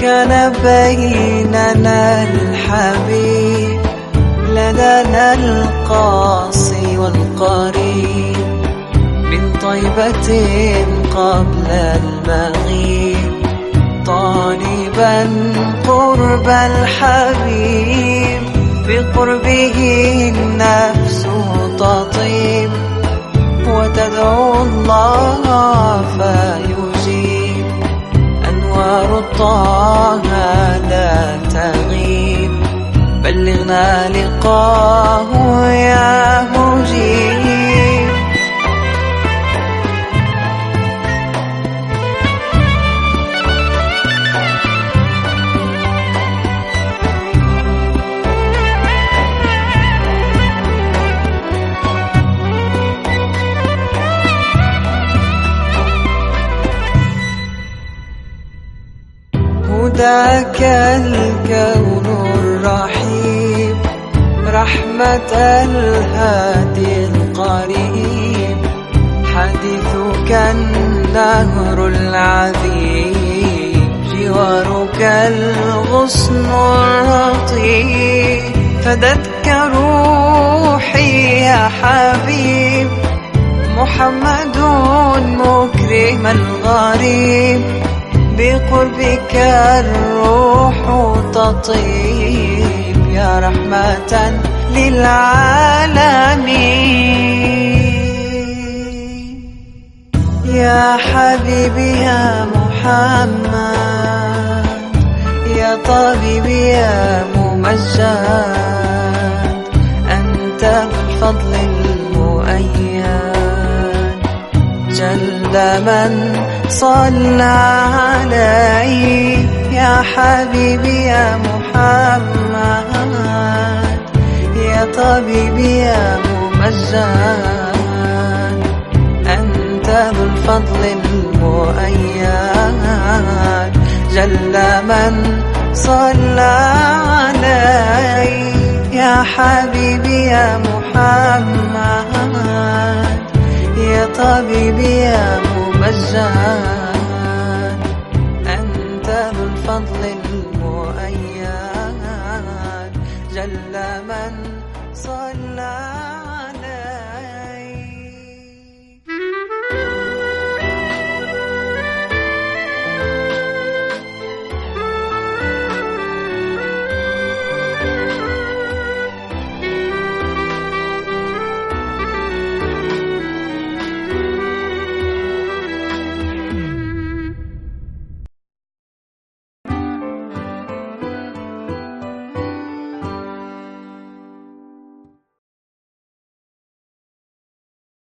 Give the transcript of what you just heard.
كان بيننا الحبيب لدنا القاصي والقريب. من طيبة قبل المغيب طالبا قرب الحبيب. بقربه النفس طه لا تغيب. بلغنا لقاه هداك الكون الرحيم رحمة الهادي القريب حديثك النهر العذيب جوارك الغصن الرطيب فدتك روحي يا حبيب محمد مكرم الغريب. بقربك الروح تطيب يا رحمة للعالمين. يا حبيبي يا محمد يا طبيبي يا ممجد. من صلى عليه. يا حبيبي يا محمد. يا طبيبي يا ممجد. أنت ذو الفضل المؤيد. جل من صلى عليه. يا حبيبي يا محمد. طبيبي يا ممجد. أنت ذو الفضل المؤيد. جل من صلى